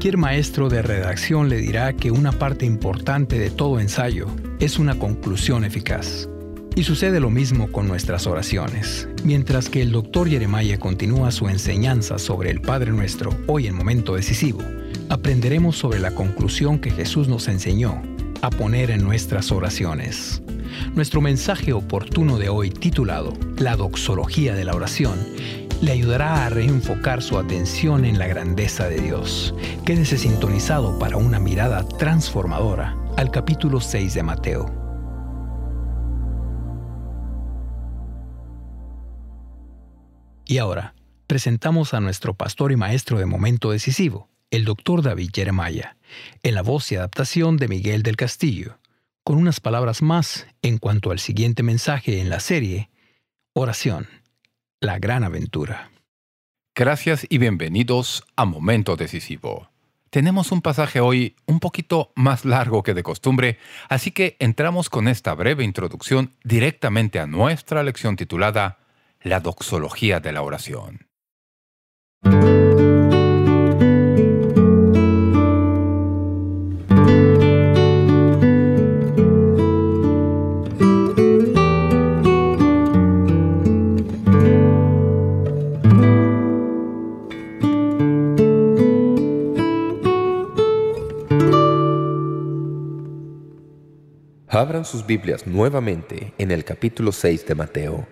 Cualquier maestro de redacción le dirá que una parte importante de todo ensayo es una conclusión eficaz. Y sucede lo mismo con nuestras oraciones. Mientras que el doctor Jeremiah continúa su enseñanza sobre el Padre Nuestro hoy en momento decisivo, aprenderemos sobre la conclusión que Jesús nos enseñó a poner en nuestras oraciones. Nuestro mensaje oportuno de hoy titulado La doxología de la oración le ayudará a reenfocar su atención en la grandeza de Dios. Quédese sintonizado para una mirada transformadora al capítulo 6 de Mateo. Y ahora, presentamos a nuestro pastor y maestro de momento decisivo, el doctor David Jeremiah, en la voz y adaptación de Miguel del Castillo, con unas palabras más en cuanto al siguiente mensaje en la serie, Oración, la gran aventura. Gracias y bienvenidos a Momento Decisivo. Tenemos un pasaje hoy un poquito más largo que de costumbre, así que entramos con esta breve introducción directamente a nuestra lección titulada La doxología de la oración. Abran sus Biblias nuevamente en el capítulo 6 de Mateo.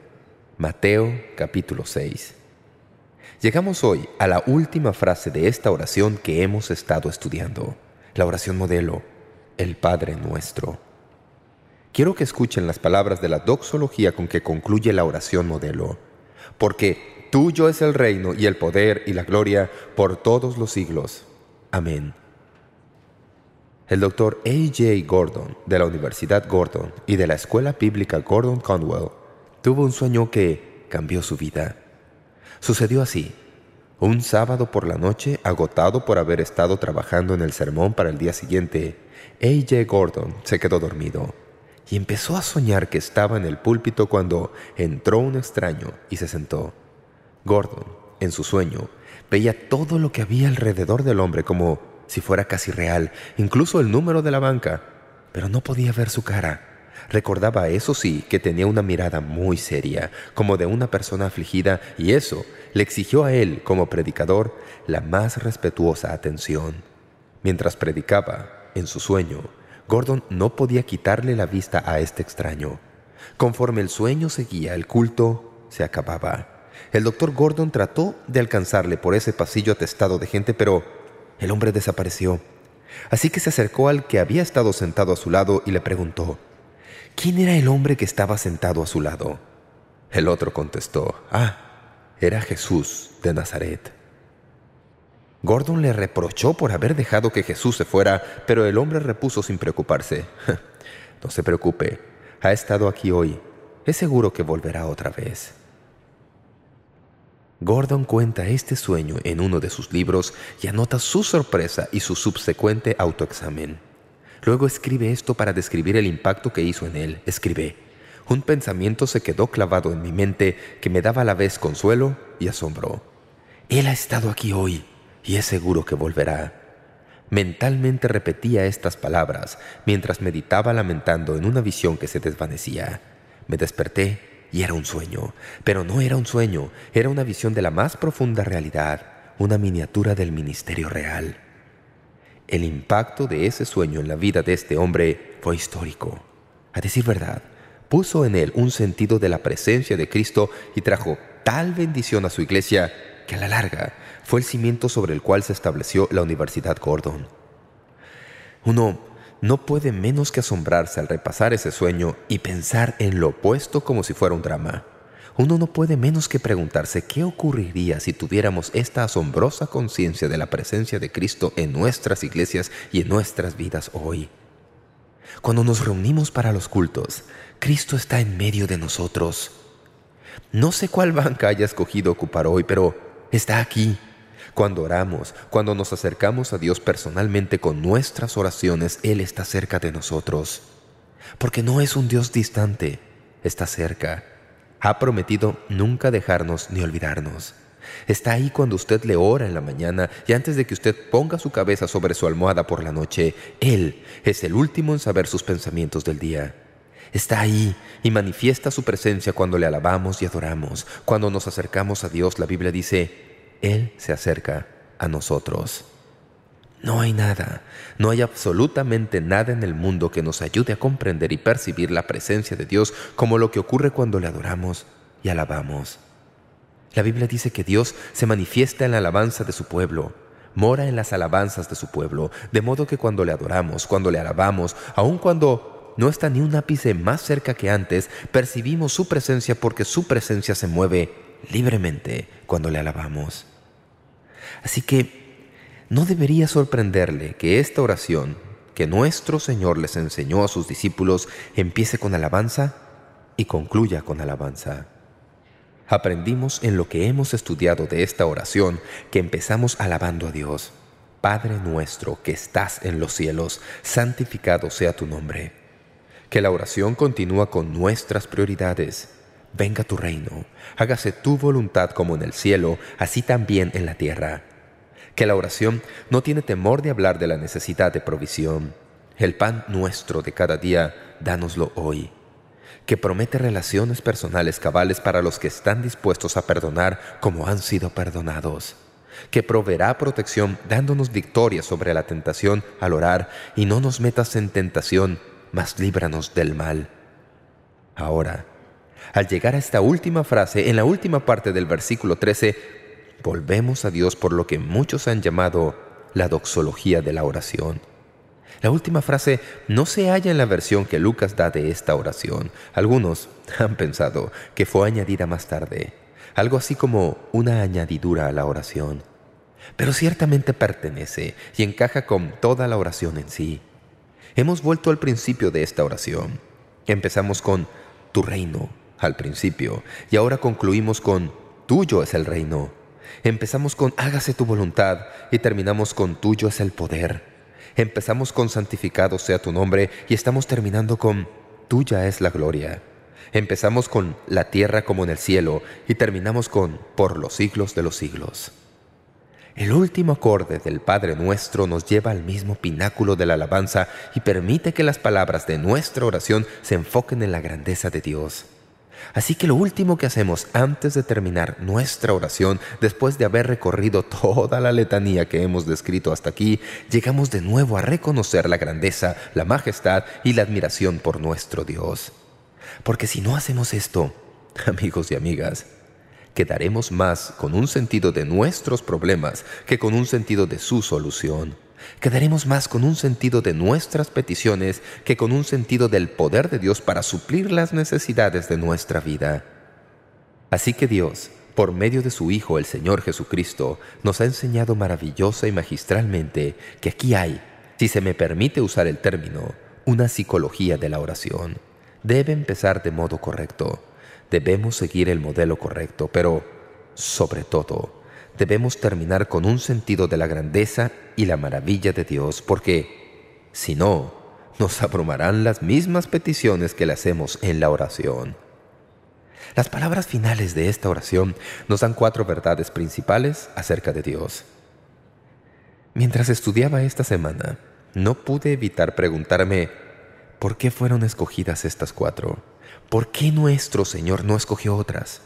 Mateo capítulo 6. Llegamos hoy a la última frase de esta oración que hemos estado estudiando. La oración modelo, el Padre Nuestro. Quiero que escuchen las palabras de la doxología con que concluye la oración modelo. Porque tuyo es el reino y el poder y la gloria por todos los siglos. Amén. El doctor A. J. Gordon, de la Universidad Gordon y de la Escuela Bíblica Gordon Conwell, tuvo un sueño que cambió su vida. Sucedió así. Un sábado por la noche, agotado por haber estado trabajando en el sermón para el día siguiente, A. J. Gordon se quedó dormido y empezó a soñar que estaba en el púlpito cuando entró un extraño y se sentó. Gordon, en su sueño, veía todo lo que había alrededor del hombre como si fuera casi real, incluso el número de la banca, pero no podía ver su cara. Recordaba, eso sí, que tenía una mirada muy seria, como de una persona afligida, y eso le exigió a él, como predicador, la más respetuosa atención. Mientras predicaba, en su sueño, Gordon no podía quitarle la vista a este extraño. Conforme el sueño seguía, el culto se acababa. El doctor Gordon trató de alcanzarle por ese pasillo atestado de gente, pero el hombre desapareció. Así que se acercó al que había estado sentado a su lado y le preguntó, ¿quién era el hombre que estaba sentado a su lado? El otro contestó, ah, era Jesús de Nazaret. Gordon le reprochó por haber dejado que Jesús se fuera, pero el hombre repuso sin preocuparse. no se preocupe, ha estado aquí hoy. Es seguro que volverá otra vez. Gordon cuenta este sueño en uno de sus libros y anota su sorpresa y su subsecuente autoexamen. Luego escribe esto para describir el impacto que hizo en él. Escribe, un pensamiento se quedó clavado en mi mente que me daba a la vez consuelo y asombro. Él ha estado aquí hoy y es seguro que volverá. Mentalmente repetía estas palabras mientras meditaba lamentando en una visión que se desvanecía. Me desperté y era un sueño. Pero no era un sueño, era una visión de la más profunda realidad, una miniatura del ministerio real. El impacto de ese sueño en la vida de este hombre fue histórico. A decir verdad, puso en él un sentido de la presencia de Cristo y trajo tal bendición a su iglesia que a la larga fue el cimiento sobre el cual se estableció la Universidad Gordon. Uno no puede menos que asombrarse al repasar ese sueño y pensar en lo opuesto como si fuera un drama. Uno no puede menos que preguntarse qué ocurriría si tuviéramos esta asombrosa conciencia de la presencia de Cristo en nuestras iglesias y en nuestras vidas hoy. Cuando nos reunimos para los cultos, Cristo está en medio de nosotros. No sé cuál banca haya escogido ocupar hoy, pero está aquí, cuando oramos, cuando nos acercamos a Dios personalmente con nuestras oraciones, Él está cerca de nosotros. Porque no es un Dios distante, está cerca. Ha prometido nunca dejarnos ni olvidarnos. Está ahí cuando usted le ora en la mañana y antes de que usted ponga su cabeza sobre su almohada por la noche. Él es el último en saber sus pensamientos del día. Está ahí y manifiesta su presencia cuando le alabamos y adoramos. Cuando nos acercamos a Dios, la Biblia dice, Él se acerca a nosotros. No hay nada, no hay absolutamente nada en el mundo que nos ayude a comprender y percibir la presencia de Dios como lo que ocurre cuando le adoramos y alabamos. La Biblia dice que Dios se manifiesta en la alabanza de su pueblo, mora en las alabanzas de su pueblo, de modo que cuando le adoramos, cuando le alabamos, aun cuando no está ni un ápice más cerca que antes, percibimos su presencia porque su presencia se mueve libremente cuando le alabamos. Así que no debería sorprenderle que esta oración que nuestro Señor les enseñó a sus discípulos empiece con alabanza y concluya con alabanza. Aprendimos en lo que hemos estudiado de esta oración que empezamos alabando a Dios. Padre nuestro que estás en los cielos, santificado sea tu nombre. Que la oración continúa con nuestras prioridades. Venga tu reino, hágase tu voluntad como en el cielo, así también en la tierra que la oración no tiene temor de hablar de la necesidad de provisión. El pan nuestro de cada día, dánoslo hoy. Que promete relaciones personales cabales para los que están dispuestos a perdonar como han sido perdonados. Que proveerá protección dándonos victoria sobre la tentación al orar y no nos metas en tentación, mas líbranos del mal. Ahora, al llegar a esta última frase, en la última parte del versículo 13, volvemos a Dios por lo que muchos han llamado la doxología de la oración. La última frase no se halla en la versión que Lucas da de esta oración. Algunos han pensado que fue añadida más tarde, algo así como una añadidura a la oración. Pero ciertamente pertenece y encaja con toda la oración en sí. Hemos vuelto al principio de esta oración. Empezamos con «tu reino» al principio y ahora concluimos con «tuyo es el reino». Empezamos con hágase tu voluntad y terminamos con tuyo es el poder. Empezamos con santificado sea tu nombre y estamos terminando con tuya es la gloria. Empezamos con la tierra como en el cielo y terminamos con por los siglos de los siglos. El último acorde del Padre Nuestro nos lleva al mismo pináculo de la alabanza y permite que las palabras de nuestra oración se enfoquen en la grandeza de Dios. Así que lo último que hacemos antes de terminar nuestra oración, después de haber recorrido toda la letanía que hemos descrito hasta aquí, llegamos de nuevo a reconocer la grandeza, la majestad y la admiración por nuestro Dios. Porque si no hacemos esto, amigos y amigas, quedaremos más con un sentido de nuestros problemas que con un sentido de su solución. Quedaremos más con un sentido de nuestras peticiones que con un sentido del poder de Dios para suplir las necesidades de nuestra vida. Así que Dios, por medio de su Hijo el Señor Jesucristo, nos ha enseñado maravillosa y magistralmente que aquí hay, si se me permite usar el término, una psicología de la oración. Debe empezar de modo correcto. Debemos seguir el modelo correcto, pero, sobre todo, debemos terminar con un sentido de la grandeza y la maravilla de Dios, porque, si no, nos abrumarán las mismas peticiones que le hacemos en la oración. Las palabras finales de esta oración nos dan cuatro verdades principales acerca de Dios. Mientras estudiaba esta semana, no pude evitar preguntarme ¿por qué fueron escogidas estas cuatro? ¿Por qué nuestro Señor no escogió otras?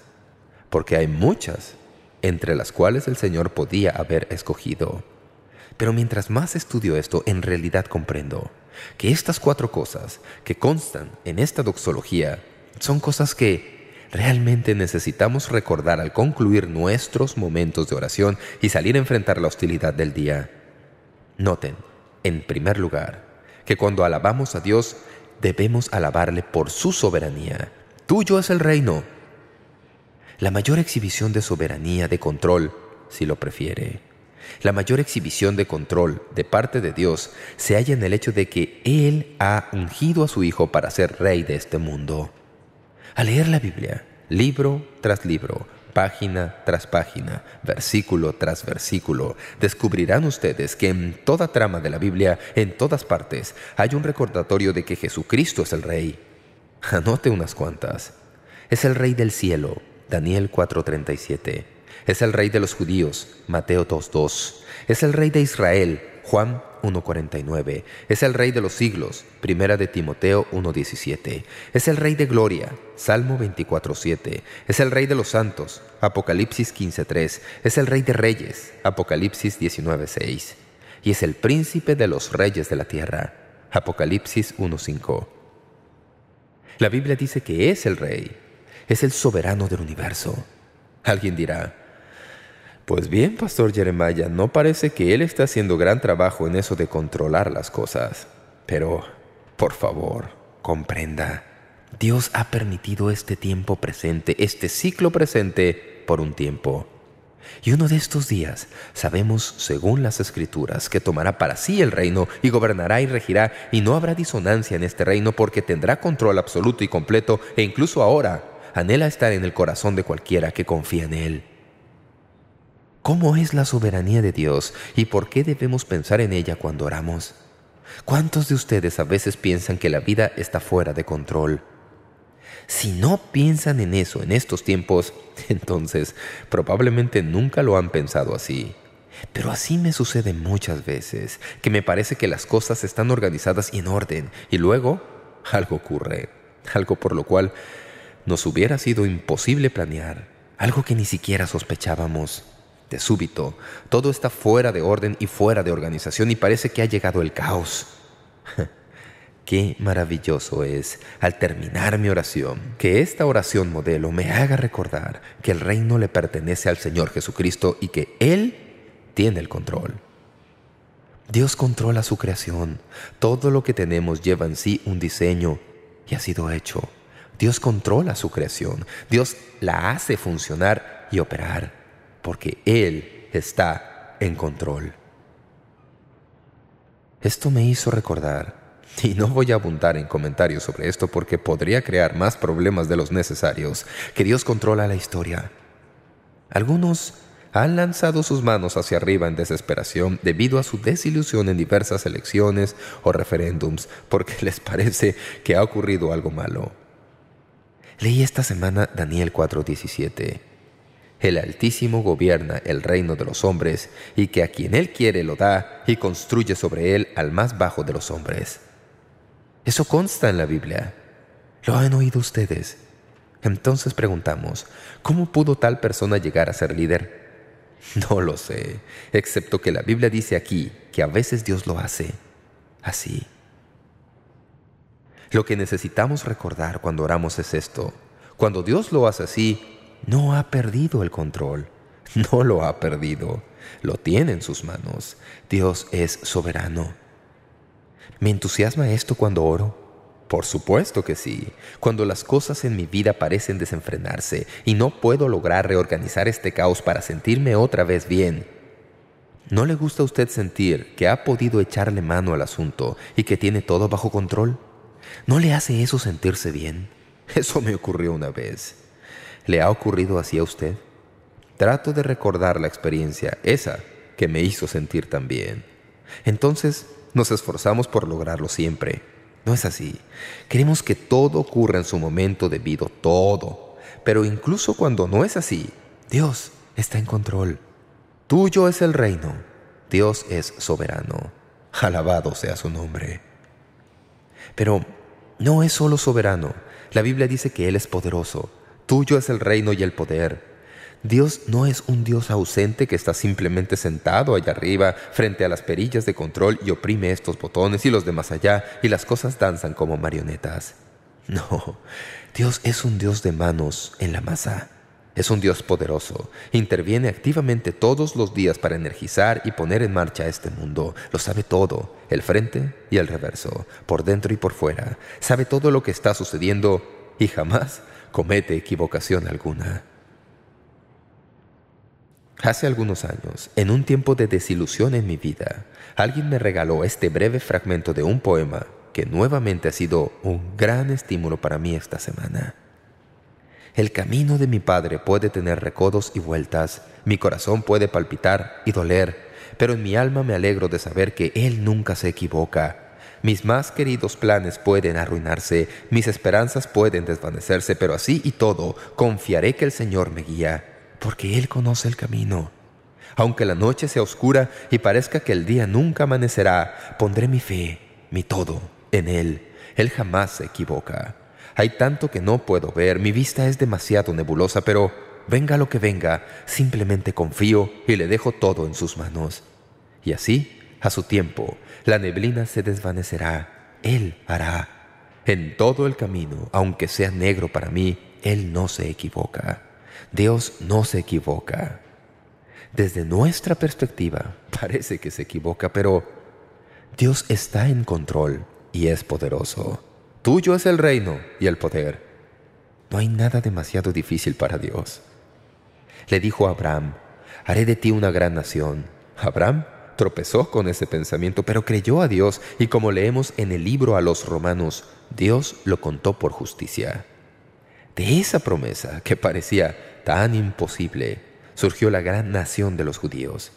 Porque hay muchas entre las cuales el Señor podía haber escogido. Pero mientras más estudio esto, en realidad comprendo que estas cuatro cosas que constan en esta doxología son cosas que realmente necesitamos recordar al concluir nuestros momentos de oración y salir a enfrentar la hostilidad del día. Noten, en primer lugar, que cuando alabamos a Dios debemos alabarle por su soberanía. Tuyo es el reino, la mayor exhibición de soberanía, de control, si lo prefiere. La mayor exhibición de control de parte de Dios se halla en el hecho de que Él ha ungido a su Hijo para ser Rey de este mundo. Al leer la Biblia, libro tras libro, página tras página, versículo tras versículo, descubrirán ustedes que en toda trama de la Biblia, en todas partes, hay un recordatorio de que Jesucristo es el Rey. Anote unas cuantas. Es el Rey del cielo, Daniel 4:37. Es el rey de los judíos. Mateo 2.2. Es el rey de Israel. Juan 1.49. Es el Rey de los siglos. Primera de Timoteo 1.17. Es el Rey de gloria. Salmo 24.7. Es el Rey de los santos. Apocalipsis 15.3. Es el Rey de reyes. Apocalipsis 19.6. Y es el príncipe de los reyes de la tierra. Apocalipsis 1.5. La Biblia dice que es el Rey. Es el soberano del universo. Alguien dirá, pues bien, Pastor Jeremiah, no parece que él esté haciendo gran trabajo en eso de controlar las cosas. Pero, por favor, comprenda. Dios ha permitido este tiempo presente, este ciclo presente, por un tiempo. Y uno de estos días, sabemos, según las Escrituras, que tomará para sí el reino y gobernará y regirá, y no habrá disonancia en este reino porque tendrá control absoluto y completo, e incluso ahora anhela estar en el corazón de cualquiera que confía en Él. ¿Cómo es la soberanía de Dios y por qué debemos pensar en ella cuando oramos? ¿Cuántos de ustedes a veces piensan que la vida está fuera de control? Si no piensan en eso en estos tiempos, entonces probablemente nunca lo han pensado así. Pero así me sucede muchas veces, que me parece que las cosas están organizadas y en orden, y luego algo ocurre, algo por lo cual nos hubiera sido imposible planear, algo que ni siquiera sospechábamos. De súbito, todo está fuera de orden y fuera de organización y parece que ha llegado el caos. Qué maravilloso es, al terminar mi oración, que esta oración modelo me haga recordar que el reino le pertenece al Señor Jesucristo y que Él tiene el control. Dios controla su creación. Todo lo que tenemos lleva en sí un diseño y ha sido hecho. Dios controla su creación. Dios la hace funcionar y operar porque Él está en control. Esto me hizo recordar, y no voy a abundar en comentarios sobre esto porque podría crear más problemas de los necesarios, que Dios controla la historia. Algunos han lanzado sus manos hacia arriba en desesperación debido a su desilusión en diversas elecciones o referéndums porque les parece que ha ocurrido algo malo. Leí esta semana Daniel 4.17 el Altísimo gobierna el reino de los hombres, y que a quien Él quiere lo da, y construye sobre él al más bajo de los hombres. Eso consta en la Biblia. ¿Lo han oído ustedes? Entonces preguntamos, ¿cómo pudo tal persona llegar a ser líder? No lo sé, excepto que la Biblia dice aquí que a veces Dios lo hace así. Lo que necesitamos recordar cuando oramos es esto. Cuando Dios lo hace así, no ha perdido el control. No lo ha perdido. Lo tiene en sus manos. Dios es soberano. ¿Me entusiasma esto cuando oro? Por supuesto que sí. Cuando las cosas en mi vida parecen desenfrenarse y no puedo lograr reorganizar este caos para sentirme otra vez bien. ¿No le gusta a usted sentir que ha podido echarle mano al asunto y que tiene todo bajo control? ¿No le hace eso sentirse bien? Eso me ocurrió una vez. ¿Le ha ocurrido así a usted? Trato de recordar la experiencia, esa que me hizo sentir tan bien. Entonces nos esforzamos por lograrlo siempre. No es así. Queremos que todo ocurra en su momento debido, todo. Pero incluso cuando no es así, Dios está en control. Tuyo es el reino. Dios es soberano. Alabado sea su nombre. Pero no es solo soberano. La Biblia dice que Él es poderoso. Tuyo es el reino y el poder. Dios no es un Dios ausente que está simplemente sentado allá arriba frente a las perillas de control y oprime estos botones y los de más allá y las cosas danzan como marionetas. No, Dios es un Dios de manos en la masa. Es un Dios poderoso. Interviene activamente todos los días para energizar y poner en marcha este mundo. Lo sabe todo, el frente y el reverso, por dentro y por fuera. Sabe todo lo que está sucediendo y jamás comete equivocación alguna. Hace algunos años, en un tiempo de desilusión en mi vida, alguien me regaló este breve fragmento de un poema que nuevamente ha sido un gran estímulo para mí esta semana. El camino de mi padre puede tener recodos y vueltas, mi corazón puede palpitar y doler, pero en mi alma me alegro de saber que él nunca se equivoca mis más queridos planes pueden arruinarse, mis esperanzas pueden desvanecerse, pero así y todo confiaré que el Señor me guía, porque Él conoce el camino. Aunque la noche sea oscura y parezca que el día nunca amanecerá, pondré mi fe, mi todo, en Él. Él jamás se equivoca. Hay tanto que no puedo ver, mi vista es demasiado nebulosa, pero venga lo que venga, simplemente confío y le dejo todo en sus manos. Y así, a su tiempo, la neblina se desvanecerá. Él hará. En todo el camino, aunque sea negro para mí, Él no se equivoca. Dios no se equivoca. Desde nuestra perspectiva, parece que se equivoca, pero Dios está en control y es poderoso. Tuyo es el reino y el poder. No hay nada demasiado difícil para Dios. Le dijo a Abraham, haré de ti una gran nación. Abraham tropezó con ese pensamiento, pero creyó a Dios y como leemos en el libro a los romanos, Dios lo contó por justicia. De esa promesa, que parecía tan imposible, surgió la gran nación de los judíos.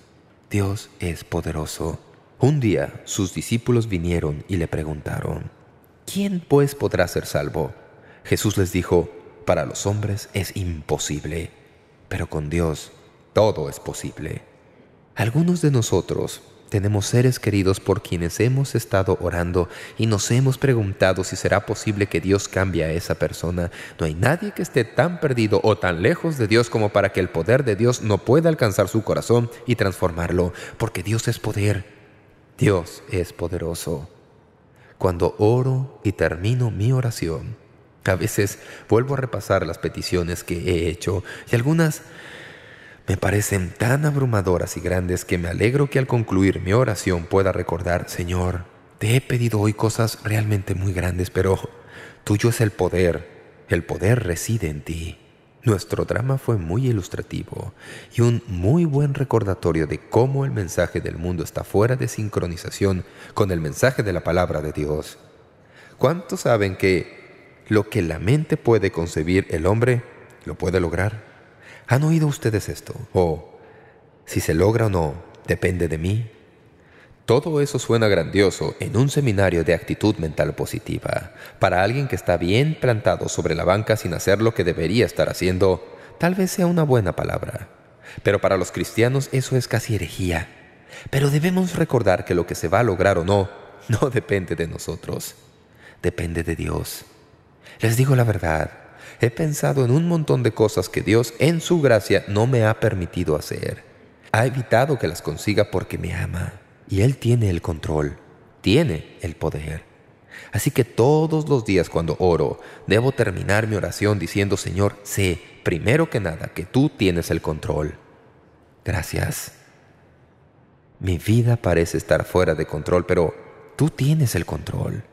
Dios es poderoso. Un día sus discípulos vinieron y le preguntaron, ¿Quién pues podrá ser salvo? Jesús les dijo, para los hombres es imposible, pero con Dios todo es posible. Algunos de nosotros tenemos seres queridos por quienes hemos estado orando y nos hemos preguntado si será posible que Dios cambie a esa persona. No hay nadie que esté tan perdido o tan lejos de Dios como para que el poder de Dios no pueda alcanzar su corazón y transformarlo, porque Dios es poder. Dios es poderoso. Cuando oro y termino mi oración, a veces vuelvo a repasar las peticiones que he hecho y algunas me parecen tan abrumadoras y grandes que me alegro que al concluir mi oración pueda recordar, Señor, te he pedido hoy cosas realmente muy grandes, pero tuyo es el poder, el poder reside en ti. Nuestro drama fue muy ilustrativo y un muy buen recordatorio de cómo el mensaje del mundo está fuera de sincronización con el mensaje de la palabra de Dios. ¿Cuántos saben que lo que la mente puede concebir el hombre, lo puede lograr? ¿Han oído ustedes esto? O, si se logra o no, depende de mí. Todo eso suena grandioso en un seminario de actitud mental positiva. Para alguien que está bien plantado sobre la banca sin hacer lo que debería estar haciendo, tal vez sea una buena palabra. Pero para los cristianos eso es casi herejía. Pero debemos recordar que lo que se va a lograr o no, no depende de nosotros. Depende de Dios. Les digo la verdad, he pensado en un montón de cosas que Dios en su gracia no me ha permitido hacer. Ha evitado que las consiga porque me ama. Y Él tiene el control, tiene el poder. Así que todos los días cuando oro, debo terminar mi oración diciendo, Señor, sé, primero que nada, que Tú tienes el control. Gracias. Mi vida parece estar fuera de control, pero Tú tienes el control.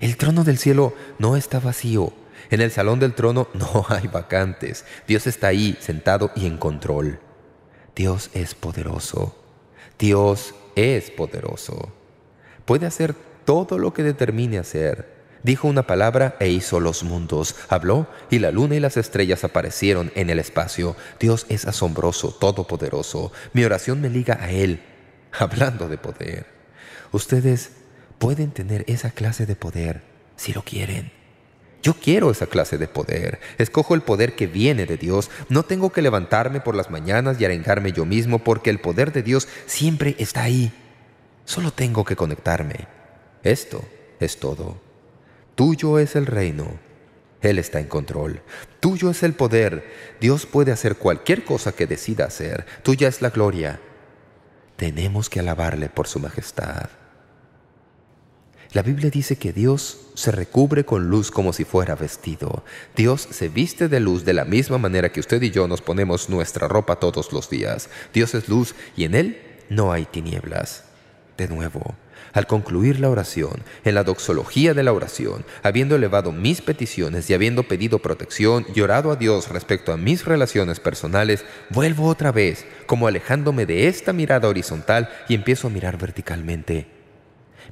El trono del cielo no está vacío. En el salón del trono no hay vacantes. Dios está ahí, sentado y en control. Dios es poderoso. Dios es poderoso. Puede hacer todo lo que determine hacer. Dijo una palabra e hizo los mundos. Habló y la luna y las estrellas aparecieron en el espacio. Dios es asombroso, todopoderoso. Mi oración me liga a Él. Hablando de poder. Ustedes pueden tener esa clase de poder si lo quieren. Yo quiero esa clase de poder. Escojo el poder que viene de Dios. No tengo que levantarme por las mañanas y arengarme yo mismo porque el poder de Dios siempre está ahí. Solo tengo que conectarme. Esto es todo. Tuyo es el reino. Él está en control. Tuyo es el poder. Dios puede hacer cualquier cosa que decida hacer. Tuya es la gloria. Tenemos que alabarle por su majestad. La Biblia dice que Dios se recubre con luz como si fuera vestido. Dios se viste de luz de la misma manera que usted y yo nos ponemos nuestra ropa todos los días. Dios es luz y en Él no hay tinieblas. De nuevo, al concluir la oración, en la doxología de la oración, habiendo elevado mis peticiones y habiendo pedido protección y orado a Dios respecto a mis relaciones personales, vuelvo otra vez, como alejándome de esta mirada horizontal y empiezo a mirar verticalmente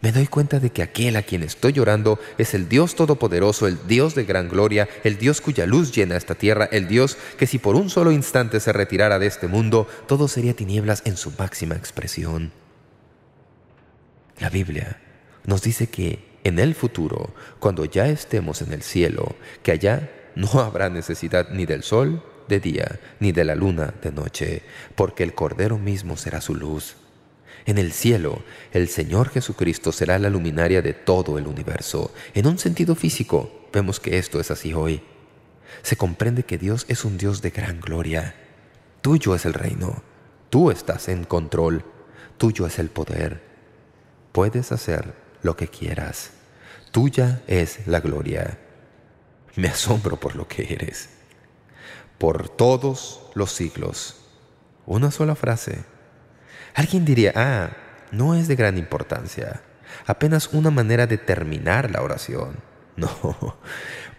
me doy cuenta de que aquel a quien estoy llorando es el Dios Todopoderoso, el Dios de gran gloria, el Dios cuya luz llena esta tierra, el Dios que si por un solo instante se retirara de este mundo, todo sería tinieblas en su máxima expresión. La Biblia nos dice que en el futuro, cuando ya estemos en el cielo, que allá no habrá necesidad ni del sol de día, ni de la luna de noche, porque el Cordero mismo será su luz. En el cielo, el Señor Jesucristo será la luminaria de todo el universo. En un sentido físico, vemos que esto es así hoy. Se comprende que Dios es un Dios de gran gloria. Tuyo es el reino. Tú estás en control. Tuyo es el poder. Puedes hacer lo que quieras. Tuya es la gloria. Me asombro por lo que eres. Por todos los siglos. Una sola frase. Alguien diría, ah, no es de gran importancia. Apenas una manera de terminar la oración. No,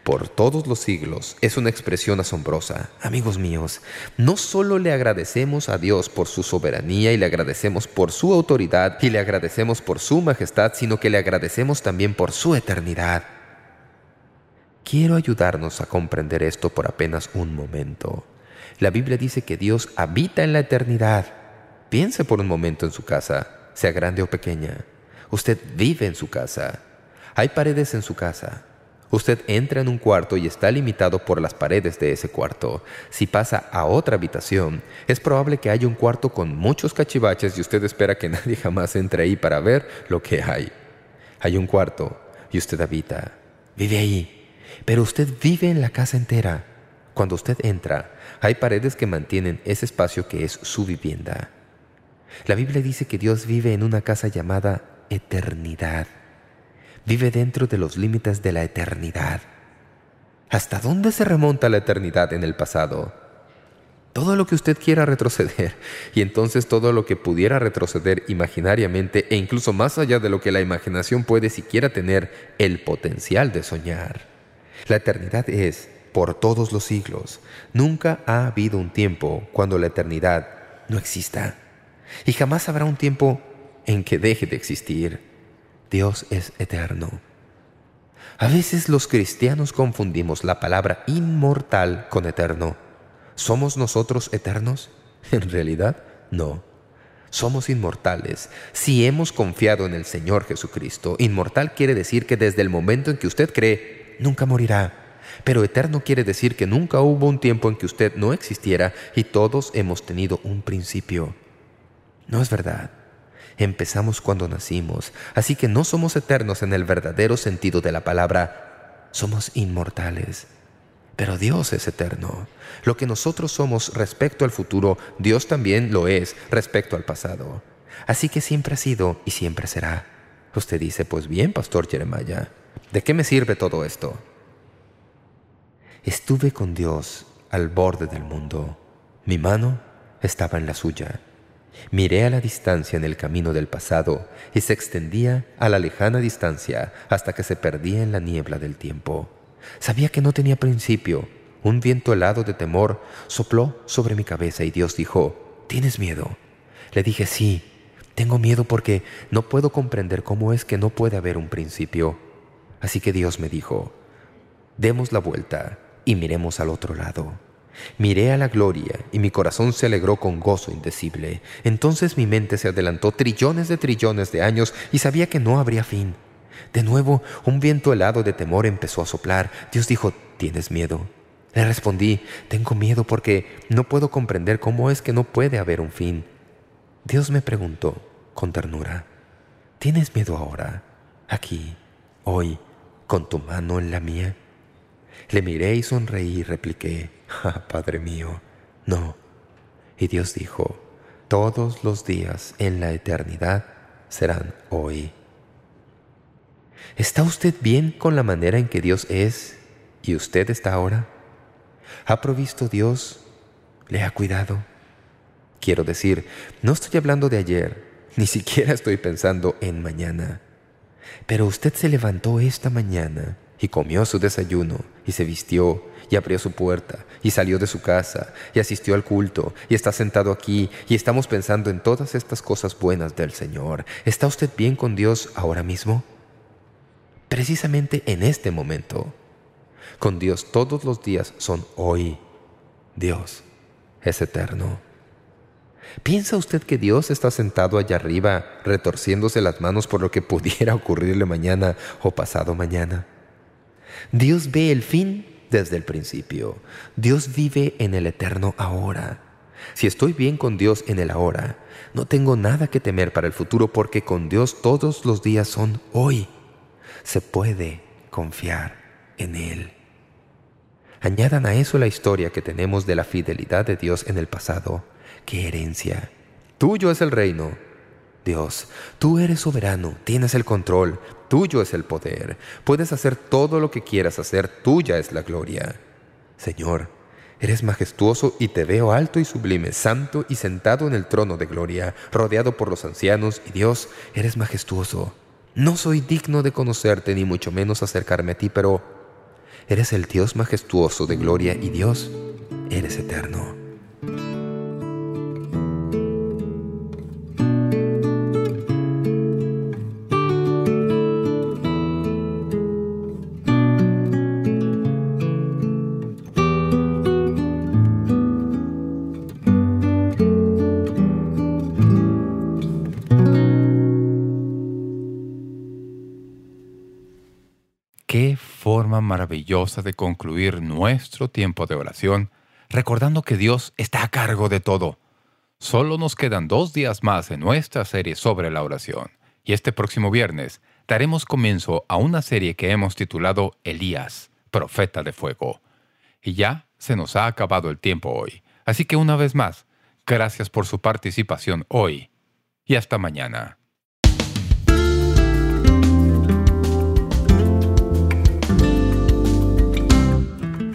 por todos los siglos es una expresión asombrosa. Amigos míos, no solo le agradecemos a Dios por su soberanía y le agradecemos por su autoridad y le agradecemos por su majestad, sino que le agradecemos también por su eternidad. Quiero ayudarnos a comprender esto por apenas un momento. La Biblia dice que Dios habita en la eternidad. Piense por un momento en su casa, sea grande o pequeña. Usted vive en su casa. Hay paredes en su casa. Usted entra en un cuarto y está limitado por las paredes de ese cuarto. Si pasa a otra habitación, es probable que haya un cuarto con muchos cachivaches y usted espera que nadie jamás entre ahí para ver lo que hay. Hay un cuarto y usted habita. Vive ahí. Pero usted vive en la casa entera. Cuando usted entra, hay paredes que mantienen ese espacio que es su vivienda. La Biblia dice que Dios vive en una casa llamada eternidad. Vive dentro de los límites de la eternidad. ¿Hasta dónde se remonta la eternidad en el pasado? Todo lo que usted quiera retroceder, y entonces todo lo que pudiera retroceder imaginariamente e incluso más allá de lo que la imaginación puede siquiera tener el potencial de soñar. La eternidad es por todos los siglos. Nunca ha habido un tiempo cuando la eternidad no exista. Y jamás habrá un tiempo en que deje de existir. Dios es eterno. A veces los cristianos confundimos la palabra inmortal con eterno. ¿Somos nosotros eternos? En realidad, no. Somos inmortales si hemos confiado en el Señor Jesucristo. Inmortal quiere decir que desde el momento en que usted cree nunca morirá. Pero eterno quiere decir que nunca hubo un tiempo en que usted no existiera y todos hemos tenido un principio. No es verdad. Empezamos cuando nacimos, así que no somos eternos en el verdadero sentido de la palabra. Somos inmortales. Pero Dios es eterno. Lo que nosotros somos respecto al futuro, Dios también lo es respecto al pasado. Así que siempre ha sido y siempre será. Usted dice, pues bien, Pastor Jeremiah, ¿De qué me sirve todo esto? Estuve con Dios al borde del mundo. Mi mano estaba en la suya. Miré a la distancia en el camino del pasado y se extendía a la lejana distancia hasta que se perdía en la niebla del tiempo. Sabía que no tenía principio. Un viento helado de temor sopló sobre mi cabeza y Dios dijo, ¿tienes miedo? Le dije, sí, tengo miedo porque no puedo comprender cómo es que no puede haber un principio. Así que Dios me dijo, demos la vuelta y miremos al otro lado. Miré a la gloria y mi corazón se alegró con gozo indecible. Entonces mi mente se adelantó trillones de trillones de años y sabía que no habría fin. De nuevo, un viento helado de temor empezó a soplar. Dios dijo, ¿tienes miedo? Le respondí, tengo miedo porque no puedo comprender cómo es que no puede haber un fin. Dios me preguntó con ternura, ¿tienes miedo ahora, aquí, hoy, con tu mano en la mía? Le miré y sonreí y repliqué, «Ah, Padre mío, no». Y Dios dijo, «Todos los días en la eternidad serán hoy». ¿Está usted bien con la manera en que Dios es y usted está ahora? ¿Ha provisto Dios? ¿Le ha cuidado? Quiero decir, no estoy hablando de ayer, ni siquiera estoy pensando en mañana. Pero usted se levantó esta mañana y comió su desayuno y se vistió y abrió su puerta y salió de su casa y asistió al culto y está sentado aquí y estamos pensando en todas estas cosas buenas del Señor. ¿Está usted bien con Dios ahora mismo? Precisamente en este momento. Con Dios todos los días son hoy. Dios es eterno. ¿Piensa usted que Dios está sentado allá arriba retorciéndose las manos por lo que pudiera ocurrirle mañana o pasado mañana? Dios ve el fin desde el principio. Dios vive en el eterno ahora. Si estoy bien con Dios en el ahora, no tengo nada que temer para el futuro porque con Dios todos los días son hoy. Se puede confiar en Él. Añadan a eso la historia que tenemos de la fidelidad de Dios en el pasado. ¡Qué herencia! Tuyo es el reino. Dios, tú eres soberano, tienes el control, tuyo es el poder. Puedes hacer todo lo que quieras hacer, tuya es la gloria. Señor, Eres majestuoso y te veo alto y sublime, santo y sentado en el trono de gloria, rodeado por los ancianos, y Dios, eres majestuoso. No soy digno de conocerte, ni mucho menos acercarme a ti, pero eres el Dios majestuoso de gloria y Dios, eres eterno. Maravillosa de concluir nuestro tiempo de oración, recordando que Dios está a cargo de todo. Solo nos quedan dos días más en nuestra serie sobre la oración, y este próximo viernes daremos comienzo a una serie que hemos titulado Elías, Profeta de Fuego. Y ya se nos ha acabado el tiempo hoy, así que una vez más, gracias por su participación hoy, y hasta mañana.